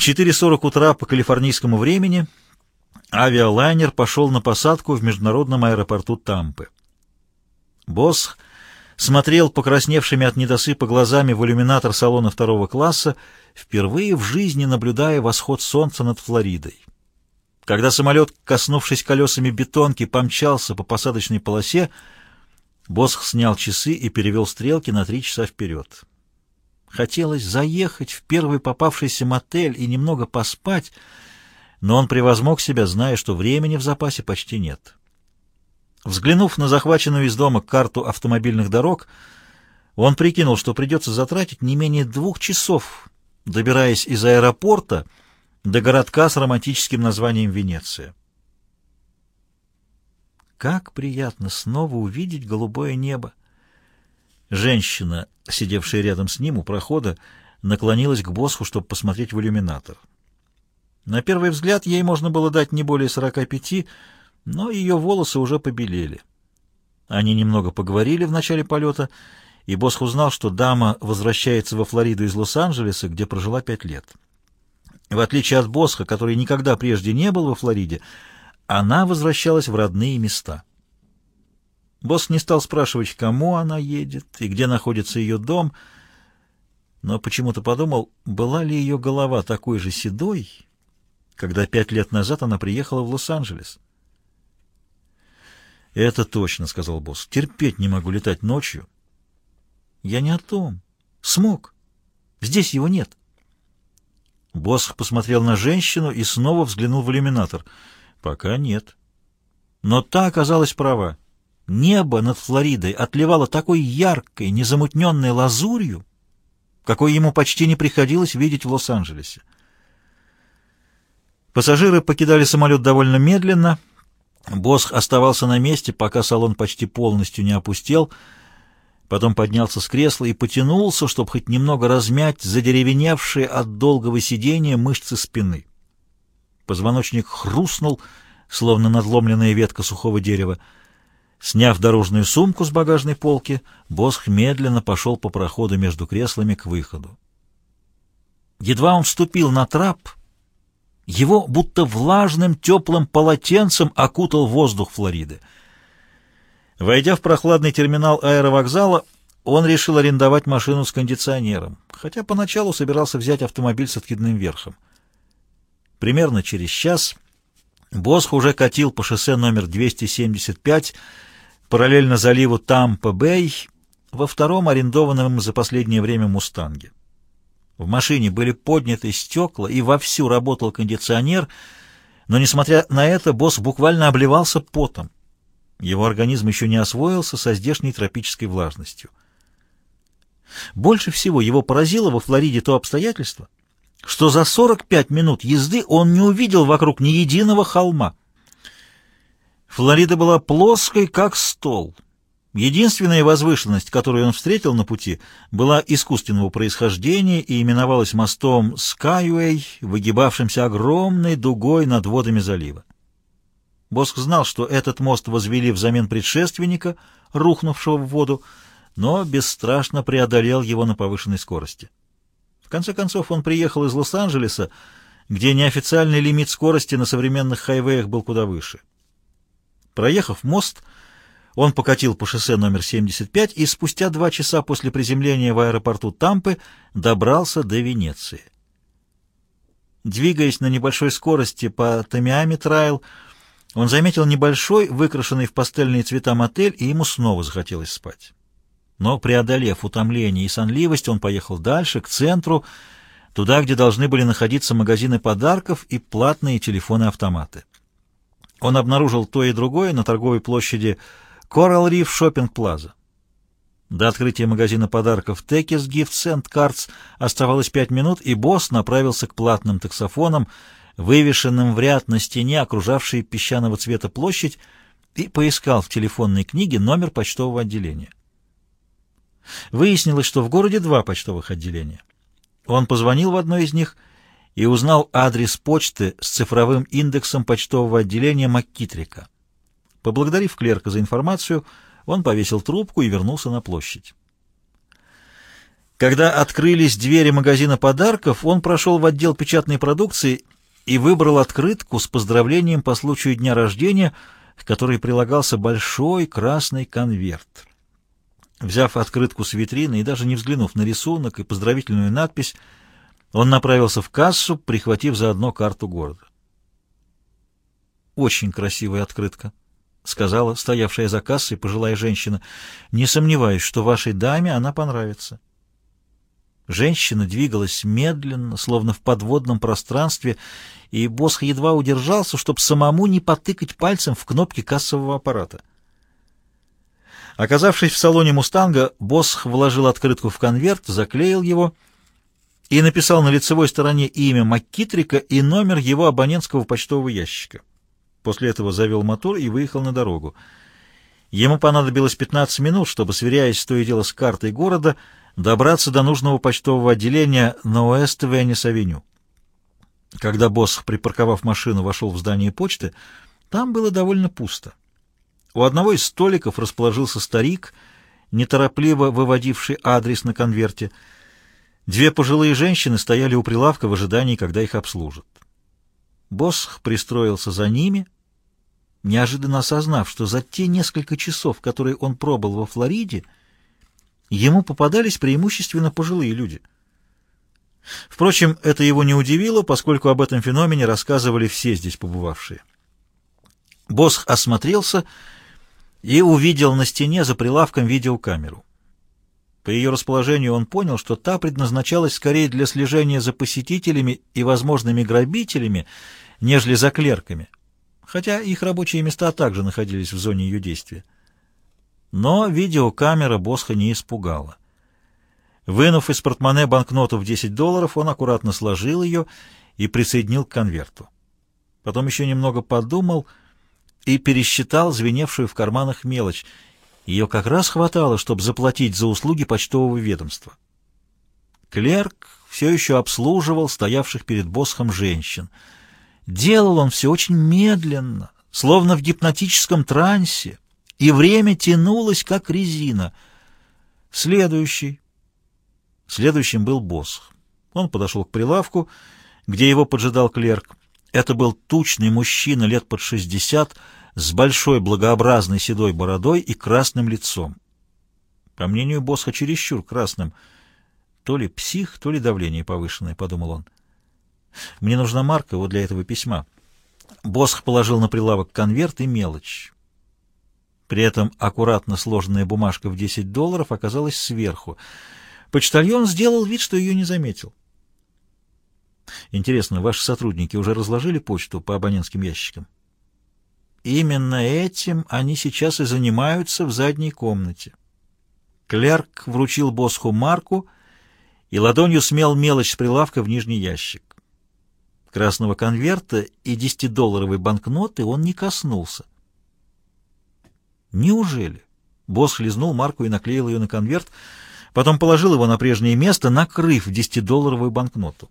В 4.40 утра по калифорнийскому времени авиалайнер пошел на посадку в международном аэропорту Тампы. Босс смотрел покрасневшими от недосыпа глазами в иллюминатор салона второго класса, впервые в жизни наблюдая восход солнца над Флоридой. Когда самолет, коснувшись колесами бетонки, помчался по посадочной полосе, Босх снял часы и перевел стрелки на три часа вперед. Хотелось заехать в первый попавшийся мотель и немного поспать, но он превозмог себя, зная, что времени в запасе почти нет. Взглянув на захваченную из дома карту автомобильных дорог, он прикинул, что придется затратить не менее двух часов, добираясь из аэропорта до городка с романтическим названием Венеция. Как приятно снова увидеть голубое небо! Женщина, сидевшая рядом с ним у прохода, наклонилась к Босху, чтобы посмотреть в иллюминатор. На первый взгляд ей можно было дать не более сорока пяти, но ее волосы уже побелели. Они немного поговорили в начале полета, и Босх узнал, что дама возвращается во Флориду из Лос-Анджелеса, где прожила пять лет. В отличие от Босха, который никогда прежде не был во Флориде, она возвращалась в родные места. Босс не стал спрашивать, кому она едет и где находится ее дом, но почему-то подумал, была ли ее голова такой же седой, когда пять лет назад она приехала в Лос-Анджелес. «Это точно», — сказал босс. «Терпеть не могу летать ночью». «Я не о том. Смог. Здесь его нет». Босс посмотрел на женщину и снова взглянул в иллюминатор. «Пока нет». Но та оказалась права. Небо над Флоридой отливало такой яркой, незамутненной лазурью, какой ему почти не приходилось видеть в Лос-Анджелесе. Пассажиры покидали самолет довольно медленно — Босх оставался на месте, пока салон почти полностью не опустел, потом поднялся с кресла и потянулся, чтобы хоть немного размять задеревеневшие от долгого сидения мышцы спины. Позвоночник хрустнул, словно надломленная ветка сухого дерева. Сняв дорожную сумку с багажной полки, Босх медленно пошел по проходу между креслами к выходу. Едва он вступил на трап — его будто влажным теплым полотенцем окутал воздух Флориды. Войдя в прохладный терминал аэровокзала, он решил арендовать машину с кондиционером, хотя поначалу собирался взять автомобиль с откидным верхом. Примерно через час Босх уже катил по шоссе номер 275 параллельно заливу Тампа-Бэй во втором арендованном за последнее время «Мустанге». В машине были подняты стекла и вовсю работал кондиционер, но, несмотря на это, босс буквально обливался потом. Его организм еще не освоился со здешней тропической влажностью. Больше всего его поразило во Флориде то обстоятельство, что за 45 минут езды он не увидел вокруг ни единого холма. Флорида была плоской, как стол — Единственная возвышенность, которую он встретил на пути, была искусственного происхождения и именовалась мостом Скайуэй, выгибавшимся огромной дугой над водами залива. Боск знал, что этот мост возвели взамен предшественника, рухнувшего в воду, но бесстрашно преодолел его на повышенной скорости. В конце концов, он приехал из Лос-Анджелеса, где неофициальный лимит скорости на современных хайвеях был куда выше. Проехав мост, он покатил по шоссе номер 75 и спустя два часа после приземления в аэропорту Тампы добрался до Венеции. Двигаясь на небольшой скорости по Тамиами Трайл, он заметил небольшой, выкрашенный в пастельные цвета мотель, и ему снова захотелось спать. Но, преодолев утомление и сонливость, он поехал дальше, к центру, туда, где должны были находиться магазины подарков и платные телефоны-автоматы. Он обнаружил то и другое на торговой площади Coral Reef Shopping Plaza. До открытия магазина подарков Tekis Gift Send Cards оставалось пять минут, и босс направился к платным таксофонам, вывешенным в ряд на стене, окружавшей песчаного цвета площадь, и поискал в телефонной книге номер почтового отделения. Выяснилось, что в городе два почтовых отделения. Он позвонил в одно из них и узнал адрес почты с цифровым индексом почтового отделения Маккитрика. Поблагодарив клерка за информацию, он повесил трубку и вернулся на площадь. Когда открылись двери магазина подарков, он прошел в отдел печатной продукции и выбрал открытку с поздравлением по случаю дня рождения, к которой прилагался большой красный конверт. Взяв открытку с витрины и даже не взглянув на рисунок и поздравительную надпись, он направился в кассу, прихватив заодно карту города. «Очень красивая открытка», — сказала стоявшая за кассой пожилая женщина. «Не сомневаюсь, что вашей даме она понравится». Женщина двигалась медленно, словно в подводном пространстве, и Босх едва удержался, чтобы самому не потыкать пальцем в кнопки кассового аппарата. Оказавшись в салоне «Мустанга», Босх вложил открытку в конверт, заклеил его и написал на лицевой стороне имя Маккитрика и номер его абонентского почтового ящика. После этого завел мотор и выехал на дорогу. Ему понадобилось 15 минут, чтобы, сверяясь то и дело с картой города, добраться до нужного почтового отделения на Уэст Венес-авеню. Когда босс, припарковав машину, вошел в здание почты, там было довольно пусто. У одного из столиков расположился старик, неторопливо выводивший адрес на конверте. Две пожилые женщины стояли у прилавка в ожидании, когда их обслужат. Босх пристроился за ними, неожиданно осознав, что за те несколько часов, которые он пробыл во Флориде, ему попадались преимущественно пожилые люди. Впрочем, это его не удивило, поскольку об этом феномене рассказывали все здесь побывавшие. Босх осмотрелся и увидел на стене за прилавком видеокамеру. По ее расположению он понял, что та предназначалась скорее для слежения за посетителями и возможными грабителями, нежели за клерками, хотя их рабочие места также находились в зоне ее действия. Но видеокамера Босха не испугала. Вынув из портмоне банкноту в 10 долларов, он аккуратно сложил ее и присоединил к конверту. Потом еще немного подумал и пересчитал звеневшую в карманах мелочь. Ее как раз хватало, чтобы заплатить за услуги почтового ведомства. Клерк все еще обслуживал стоявших перед Босхом женщин. Делал он все очень медленно, словно в гипнотическом трансе, и время тянулось, как резина. Следующий. Следующим был Босх. Он подошел к прилавку, где его поджидал клерк. Это был тучный мужчина лет под шестьдесят, с большой благообразной седой бородой и красным лицом. По мнению Босха, чересчур красным. То ли псих, то ли давление повышенное, — подумал он. Мне нужна марка вот для этого письма. Босх положил на прилавок конверт и мелочь. При этом аккуратно сложенная бумажка в 10 долларов оказалась сверху. Почтальон сделал вид, что ее не заметил. Интересно, ваши сотрудники уже разложили почту по абонентским ящикам? Именно этим они сейчас и занимаются в задней комнате. Клерк вручил Босху марку и ладонью смел мелочь с прилавка в нижний ящик. Красного конверта и десятидолларовой банкноты он не коснулся. Неужели? Босс хлезнул марку и наклеил ее на конверт, потом положил его на прежнее место, накрыв десятидолларовую банкноту.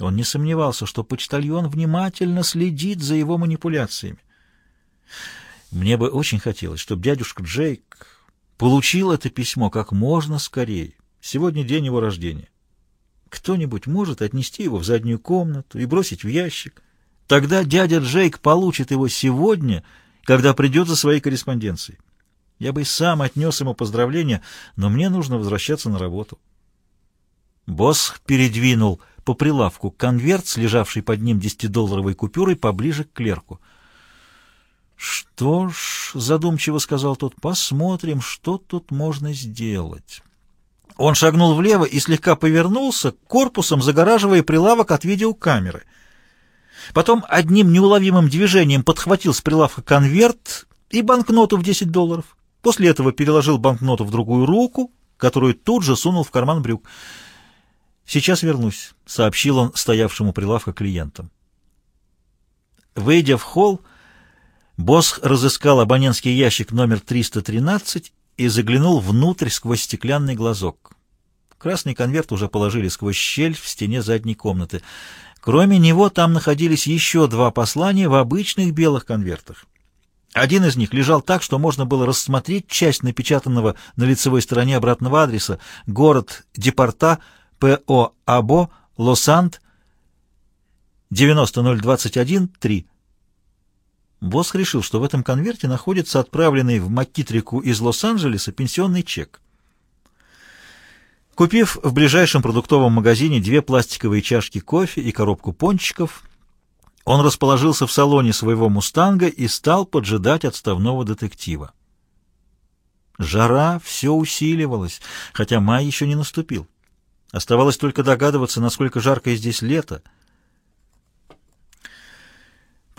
Он не сомневался, что почтальон внимательно следит за его манипуляциями. Мне бы очень хотелось, чтобы дядюшка Джейк получил это письмо как можно скорее. Сегодня день его рождения. Кто-нибудь может отнести его в заднюю комнату и бросить в ящик. Тогда дядя Джейк получит его сегодня, когда придет за своей корреспонденцией. Я бы и сам отнес ему поздравления, но мне нужно возвращаться на работу. Босс передвинул по прилавку конверт с лежавшей под ним десятидолларовой купюрой поближе к клерку — «Что ж», — задумчиво сказал тот, — «посмотрим, что тут можно сделать». Он шагнул влево и слегка повернулся, корпусом загораживая прилавок от видеокамеры. Потом одним неуловимым движением подхватил с прилавка конверт и банкноту в 10 долларов. После этого переложил банкноту в другую руку, которую тут же сунул в карман брюк. «Сейчас вернусь», — сообщил он стоявшему прилавка клиентам. Выйдя в холл, Босх разыскал абонентский ящик номер 313 и заглянул внутрь сквозь стеклянный глазок. Красный конверт уже положили сквозь щель в стене задней комнаты. Кроме него там находились еще два послания в обычных белых конвертах. Один из них лежал так, что можно было рассмотреть часть напечатанного на лицевой стороне обратного адреса город Депорта, П.О. Або, Лос-Ант, 90021-3. Босс решил, что в этом конверте находится отправленный в Маккитрику из Лос-Анджелеса пенсионный чек. Купив в ближайшем продуктовом магазине две пластиковые чашки кофе и коробку пончиков, он расположился в салоне своего «Мустанга» и стал поджидать отставного детектива. Жара все усиливалась, хотя май еще не наступил. Оставалось только догадываться, насколько жаркое здесь лето.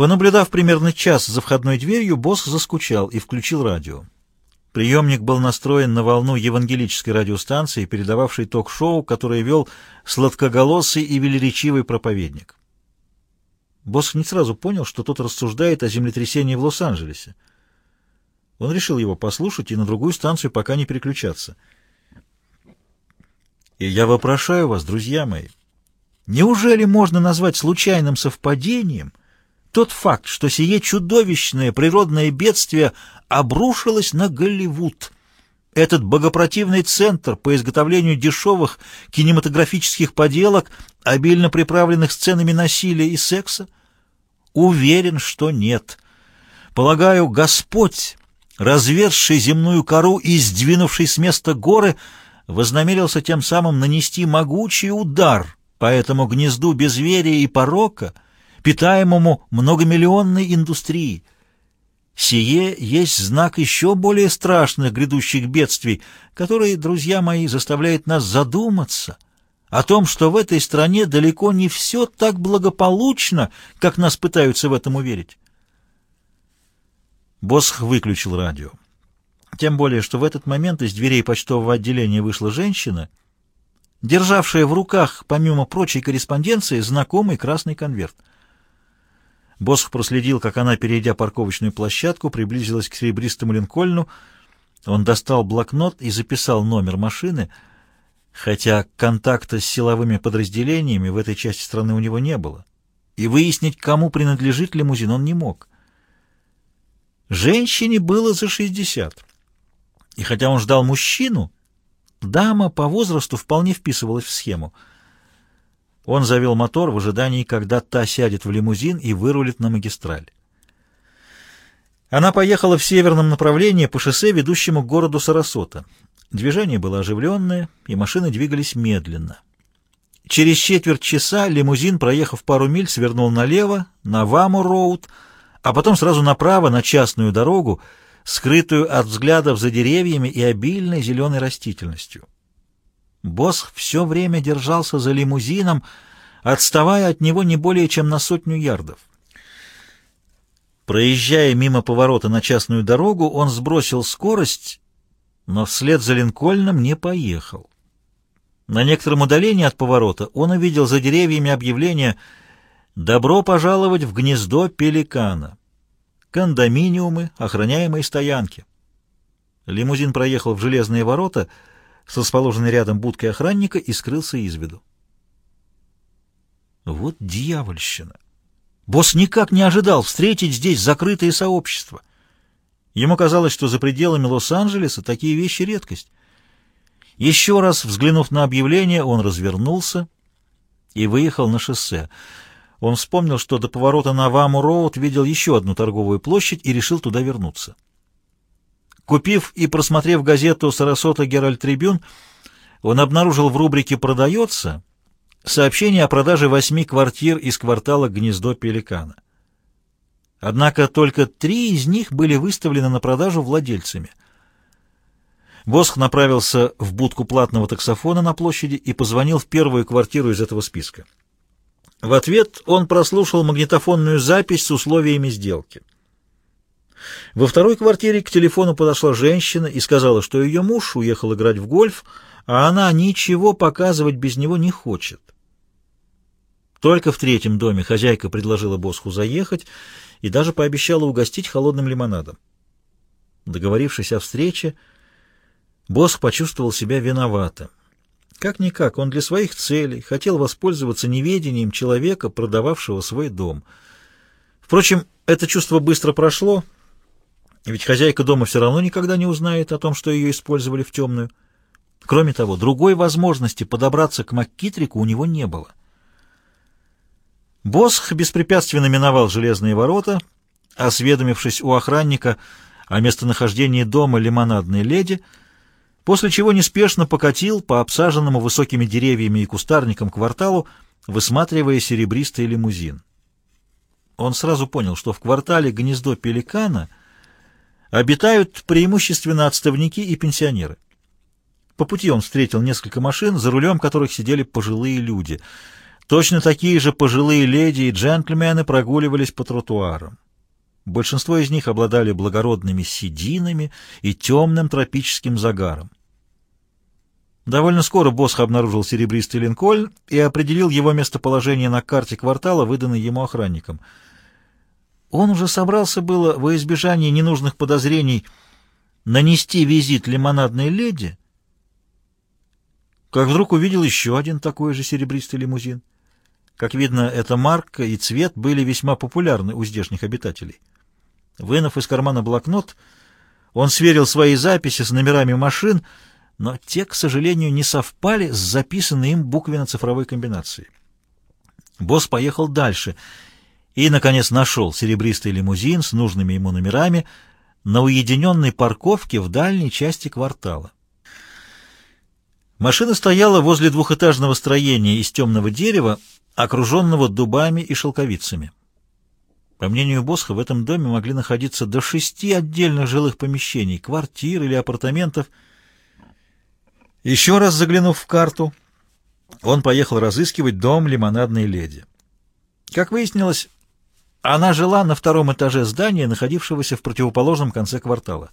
Понаблюдав примерно час за входной дверью, босс заскучал и включил радио. Приемник был настроен на волну евангелической радиостанции, передававшей ток-шоу, которое вел сладкоголосый и велеречивый проповедник. Босс не сразу понял, что тот рассуждает о землетрясении в Лос-Анджелесе. Он решил его послушать и на другую станцию пока не переключаться. И я вопрошаю вас, друзья мои, неужели можно назвать случайным совпадением тот факт, что сие чудовищное природное бедствие обрушилось на Голливуд? Этот богопротивный центр по изготовлению дешевых кинематографических поделок, обильно приправленных сценами насилия и секса? Уверен, что нет. Полагаю, Господь, разверзший земную кору и сдвинувший с места горы, вознамерился тем самым нанести могучий удар по этому гнезду безверия и порока, питаемому многомиллионной индустрией. Сие есть знак еще более страшных грядущих бедствий, которые, друзья мои, заставляет нас задуматься о том, что в этой стране далеко не все так благополучно, как нас пытаются в этом уверить. Босх выключил радио. Тем более, что в этот момент из дверей почтового отделения вышла женщина, державшая в руках, помимо прочей корреспонденции, знакомый красный конверт — Босх проследил, как она, перейдя парковочную площадку, приблизилась к серебристому Линкольну. Он достал блокнот и записал номер машины, хотя контакта с силовыми подразделениями в этой части страны у него не было. И выяснить, кому принадлежит лимузин, он не мог. Женщине было за 60. И хотя он ждал мужчину, дама по возрасту вполне вписывалась в схему — он завел мотор в ожидании, когда та сядет в лимузин и вырулит на магистраль. Она поехала в северном направлении по шоссе, ведущему к городу Сарасота. Движение было оживленное, и машины двигались медленно. Через четверть часа лимузин, проехав пару миль, свернул налево, на Ваму-роуд, а потом сразу направо, на частную дорогу, скрытую от взглядов за деревьями и обильной зеленой растительностью. Босх все время держался за лимузином, отставая от него не более чем на сотню ярдов. Проезжая мимо поворота на частную дорогу, он сбросил скорость, но вслед за Линкольном не поехал. На некотором удалении от поворота он увидел за деревьями объявление «Добро пожаловать в гнездо пеликана». Кондоминиумы, охраняемые стоянки. Лимузин проехал в железные ворота — с расположенной рядом будкой охранника и скрылся из виду. Вот дьявольщина! Босс никак не ожидал встретить здесь закрытое сообщество. Ему казалось, что за пределами Лос-Анджелеса такие вещи — редкость. Еще раз взглянув на объявление, он развернулся и выехал на шоссе. Он вспомнил, что до поворота на Ваму-Роуд видел еще одну торговую площадь и решил туда вернуться. Купив и просмотрев газету «Сарасота Геральт Трибюн», он обнаружил в рубрике «Продается» сообщение о продаже восьми квартир из квартала «Гнездо Пеликана». Однако только три из них были выставлены на продажу владельцами. Босх направился в будку платного таксофона на площади и позвонил в первую квартиру из этого списка. В ответ он прослушал магнитофонную запись с условиями сделки. Во второй квартире к телефону подошла женщина и сказала, что ее муж уехал играть в гольф, а она ничего показывать без него не хочет. Только в третьем доме хозяйка предложила Босху заехать и даже пообещала угостить холодным лимонадом. Договорившись о встрече, Босх почувствовал себя виноватым. Как-никак, он для своих целей хотел воспользоваться неведением человека, продававшего свой дом. Впрочем, это чувство быстро прошло — Ведь хозяйка дома все равно никогда не узнает о том, что ее использовали в темную. Кроме того, другой возможности подобраться к МакКитрику у него не было. Босх беспрепятственно миновал железные ворота, осведомившись у охранника о местонахождении дома лимонадной леди, после чего неспешно покатил по обсаженному высокими деревьями и кустарникам кварталу, высматривая серебристый лимузин. Он сразу понял, что в квартале гнездо пеликана обитают преимущественно отставники и пенсионеры. По пути он встретил несколько машин, за рулем которых сидели пожилые люди — Точно такие же пожилые леди и джентльмены прогуливались по тротуарам. Большинство из них обладали благородными сединами и темным тропическим загаром. Довольно скоро Босх обнаружил серебристый линкольн и определил его местоположение на карте квартала, выданной ему охранником. Он уже собрался было, во избежание ненужных подозрений, нанести визит лимонадной леди, как вдруг увидел еще один такой же серебристый лимузин. Как видно, эта марка и цвет были весьма популярны у здешних обитателей. Вынув из кармана блокнот, он сверил свои записи с номерами машин, но те, к сожалению, не совпали с записанной им буквенно-цифровой комбинацией. Босс поехал дальше и, наконец, нашел серебристый лимузин с нужными ему номерами на уединенной парковке в дальней части квартала. Машина стояла возле двухэтажного строения из темного дерева, окруженного дубами и шелковицами. По мнению Босха, в этом доме могли находиться до шести отдельных жилых помещений, квартир или апартаментов. Еще раз заглянув в карту, он поехал разыскивать дом лимонадной леди. Как выяснилось, она жила на втором этаже здания, находившегося в противоположном конце квартала.